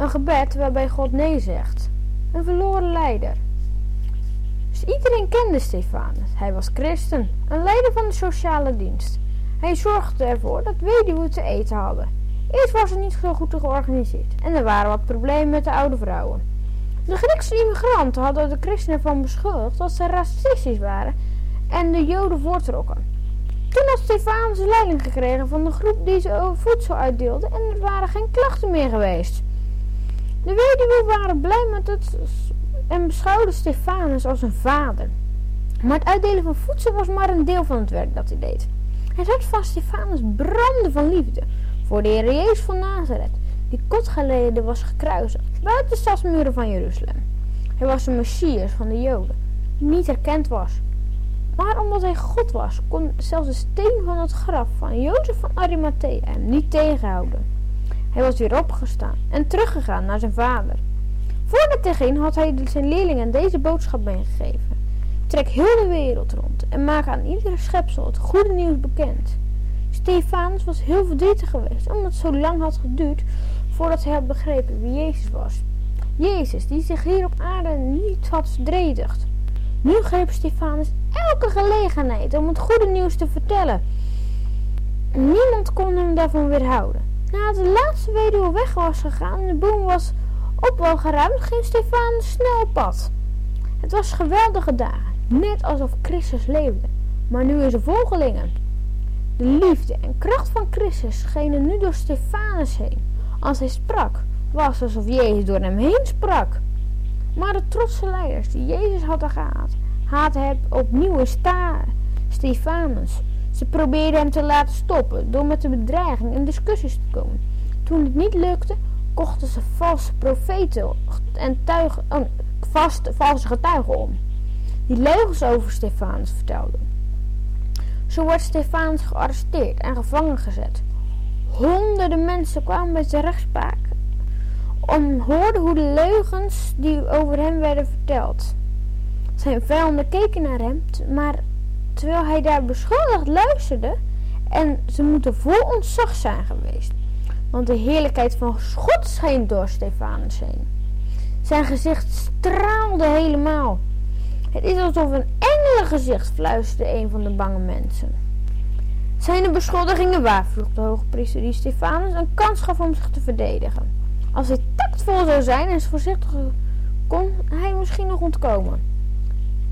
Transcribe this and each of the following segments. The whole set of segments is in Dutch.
Een gebed waarbij God nee zegt. Een verloren leider. Dus iedereen kende Stefanus. Hij was christen, een leider van de sociale dienst. Hij zorgde ervoor dat weduwen te eten hadden. Eerst was het niet zo goed georganiseerd en er waren wat problemen met de oude vrouwen. De Griekse immigranten hadden de christenen ervan beschuldigd dat ze racistisch waren en de joden voortrokken. Toen had Stefanus leiding gekregen van de groep die ze voedsel uitdeelde en er waren geen klachten meer geweest. De weduwen waren blij met het en beschouwden Stefanus als een vader. Maar het uitdelen van voedsel was maar een deel van het werk dat hij deed. Het hart van Stefanus brandde van liefde voor de Heer Jezus van Nazareth, die kort geleden was gekruisigd buiten de stadsmuren van Jeruzalem. Hij was de Messias van de Joden, die niet erkend was. Maar omdat hij God was, kon zelfs de steen van het graf van Jozef van Arimathea hem niet tegenhouden. Hij was weer opgestaan en teruggegaan naar zijn vader. Voordat hij ging had hij zijn leerlingen deze boodschap meegegeven. Trek heel de wereld rond en maak aan iedere schepsel het goede nieuws bekend. Stefanus was heel verdrietig geweest omdat het zo lang had geduurd voordat hij had begrepen wie Jezus was. Jezus die zich hier op aarde niet had verdedigd. Nu greep Stefanus elke gelegenheid om het goede nieuws te vertellen. Niemand kon hem daarvan weerhouden. Nadat de laatste weduwe weg was gegaan en de boom was op wel geruimd, ging Stefanus snel pad. Het was geweldige dagen, net alsof Christus leefde, maar nu is er volgelingen. De liefde en kracht van Christus schenen nu door Stefanus heen. Als hij sprak, was het alsof Jezus door hem heen sprak. Maar de trotse leiders die Jezus hadden gehaat, haatten hem opnieuw in Stefanus. Ze probeerden hem te laten stoppen door met de bedreiging in discussies te komen. Toen het niet lukte, kochten ze valse profeten en tuigen, oh, vast, valse getuigen om. Die leugens over Stefanus vertelden. Zo werd Stefanus gearresteerd en gevangen gezet. Honderden mensen kwamen bij zijn rechtspraak om hoorden hoe de leugens die over hem werden verteld. Zijn vijanden keken naar hem, maar terwijl hij daar beschuldigd luisterde en ze moeten vol ontzag zijn geweest. Want de heerlijkheid van God scheen door Stefanus heen. Zijn gezicht straalde helemaal. Het is alsof een engelengezicht fluisterde een van de bange mensen. Zijn de beschuldigingen waar? vroeg de hoge priester die Stefanus een kans gaf om zich te verdedigen. Als hij tactvol zou zijn en voorzichtig kon hij misschien nog ontkomen.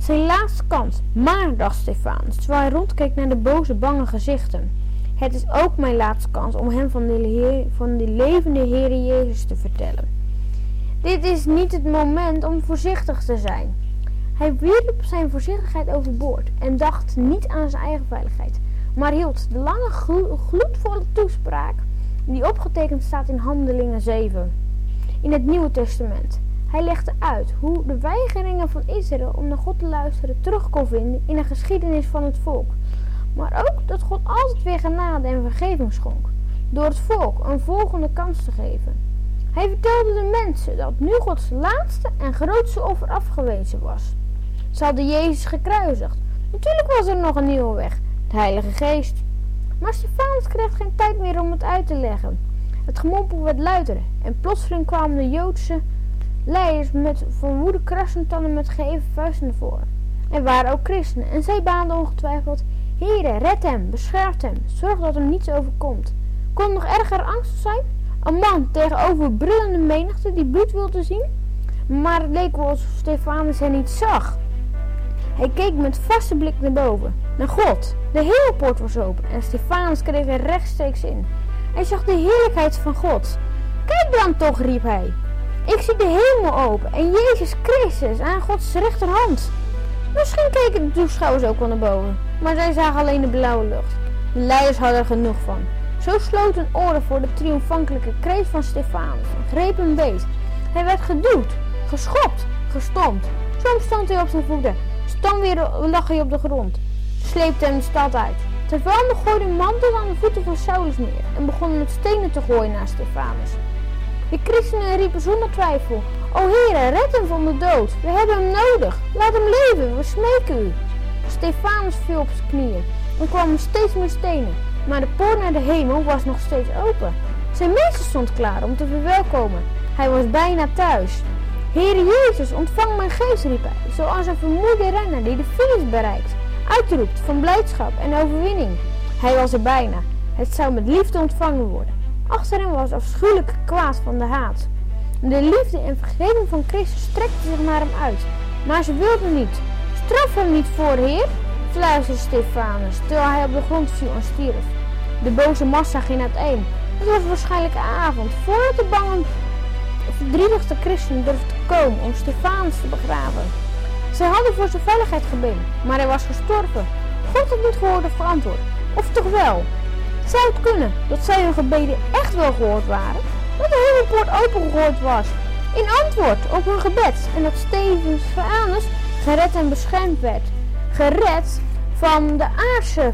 Zijn laatste kans. Maar, dacht Stefanus, terwijl hij rondkeek naar de boze, bange gezichten. Het is ook mijn laatste kans om hem van de, heer, van de levende Heer Jezus te vertellen. Dit is niet het moment om voorzichtig te zijn. Hij wierp zijn voorzichtigheid overboord en dacht niet aan zijn eigen veiligheid, maar hield de lange gloedvolle toespraak die opgetekend staat in Handelingen 7 in het Nieuwe Testament. Hij legde uit hoe de weigeringen van Israël om naar God te luisteren terug kon vinden in de geschiedenis van het volk. Maar ook dat God altijd weer genade en vergeving schonk, door het volk een volgende kans te geven. Hij vertelde de mensen dat nu Gods laatste en grootste offer afgewezen was. Ze hadden Jezus gekruisigd. Natuurlijk was er nog een nieuwe weg, de Heilige Geest. Maar Stefanus kreeg geen tijd meer om het uit te leggen. Het gemompel werd luider en plotseling kwamen de Joodse leiders met verwoede krassentanden met geheven vuisten voren. Er waren ook christenen en zij baanden ongetwijfeld, Heere, red hem, bescherm hem, zorg dat hem niets overkomt. Kon nog erger angst zijn? Een man tegenover brullende menigte die bloed wilde zien? Maar het leek wel alsof Stefanus hen niet zag. Hij keek met vaste blik naar boven, naar God. De hemelpoort was open en Stefanus kreeg er rechtstreeks in. Hij zag de heerlijkheid van God. Kijk dan toch, riep hij. Ik zie de hemel open en Jezus Christus aan Gods rechterhand. Misschien keken de toeschouwers ook wel naar boven, maar zij zagen alleen de blauwe lucht. De leiders hadden er genoeg van. Zo sloot een oren voor de triomfantelijke kreet van Stefanus en greep hem beet. Hij werd geduwd, geschopt, gestompt. Soms stond hij op zijn voeten, dan weer lag hij op de grond. Sleepte hem de stad uit. Ter vijanden gooide een mantel aan de voeten van Saulus neer en begonnen met stenen te gooien naar Stefanus. De christenen riepen zonder twijfel, O Heere, red hem van de dood. We hebben hem nodig. Laat hem leven, we smeken u. Stefanus viel op zijn knieën en kwam steeds meer stenen. Maar de poort naar de hemel was nog steeds open. Zijn meester stond klaar om te verwelkomen. Hij was bijna thuis. Heere Jezus, ontvang mijn geest, riep hij, zoals een vermoeide renner die de finish bereikt. Uitroept van blijdschap en overwinning. Hij was er bijna. Het zou met liefde ontvangen worden. Achter hem was afschuwelijk kwaad van de haat. De liefde en vergeving van Christus strekte zich naar hem uit. Maar ze wilden niet. Straf hem niet voor, Heer, fluisterde Stefanus, terwijl hij op de grond viel en stierf. De boze massa ging uiteen. Het was waarschijnlijk avond, voordat de bange verdrietigde christen durfde komen om Stefanus te begraven. Zij hadden voor zijn veiligheid gebeden, maar hij was gestorven. God had niet gehoord of geantwoord. Of toch wel? Zou het kunnen dat zij hun gebeden echt wel gehoord waren? Dat de hemelpoort opengegooid was in antwoord op hun gebed en dat Stefanus gered en beschermd werd. Gered van de aardse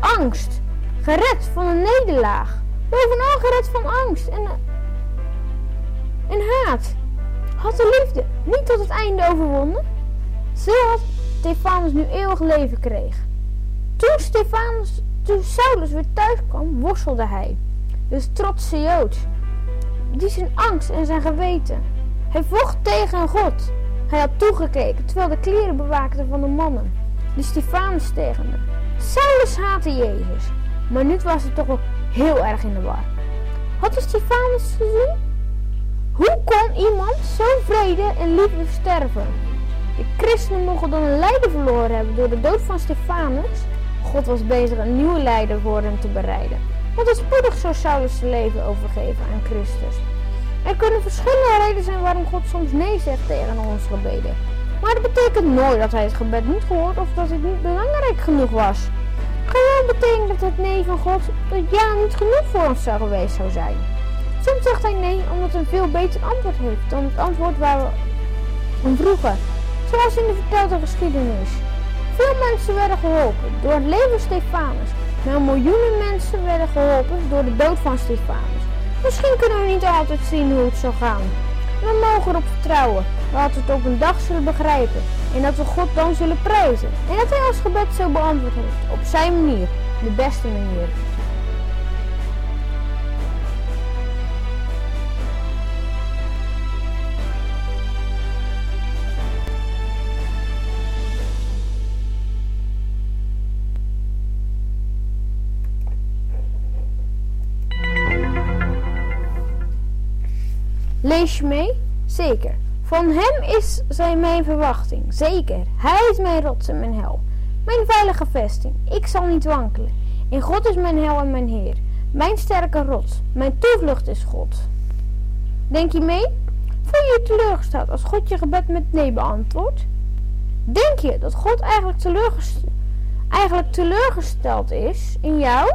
angst. Gered van een nederlaag. Bovenal gered van angst en, en haat. Had de liefde niet tot het einde overwonnen? Zodat Stefanus nu eeuwig leven kreeg. Toen, Stefanus, toen Saulus weer thuis kwam, worstelde hij. Dus trotse Jood. Die zijn angst en zijn geweten. Hij vocht tegen God. Hij had toegekeken terwijl de kleren bewaakten van de mannen. De Stefanus hem. Saulus haatte Jezus. Maar nu was hij toch wel heel erg in de war. Had de Stefanus gezien? Hoe kon iemand zo vrede en liefde sterven? De christenen mogen dan een leider verloren hebben door de dood van Stefanus. God was bezig een nieuwe leider voor hem te bereiden. Want het spoedig zou Saulus zijn leven overgeven aan Christus. Er kunnen verschillende redenen zijn waarom God soms nee zegt tegen ons gebeden. Maar dat betekent nooit dat hij het gebed niet gehoord of dat het niet belangrijk genoeg was. Gewoon betekent dat het nee van God het ja niet genoeg voor ons zou geweest zou zijn. Soms zegt hij nee omdat hij een veel beter antwoord heeft dan het antwoord waar we om vroegen. Zoals in de vertelde geschiedenis. Veel mensen werden geholpen door het leven Stefanus. Maar miljoenen mensen werden geholpen door de dood van Stefanus. Misschien kunnen we niet altijd zien hoe het zal gaan. We mogen erop vertrouwen dat we het op een dag zullen begrijpen. En dat we God dan zullen prijzen. En dat hij ons gebed zo beantwoord heeft. Op zijn manier. De beste manier. Lees je mee? Zeker. Van hem is zij mijn verwachting. Zeker. Hij is mijn rots en mijn hel. Mijn veilige vesting. Ik zal niet wankelen. In God is mijn hel en mijn Heer. Mijn sterke rots. Mijn toevlucht is God. Denk je mee? Voel je teleurgesteld als God je gebed met nee beantwoordt? Denk je dat God eigenlijk teleurgesteld is in jou?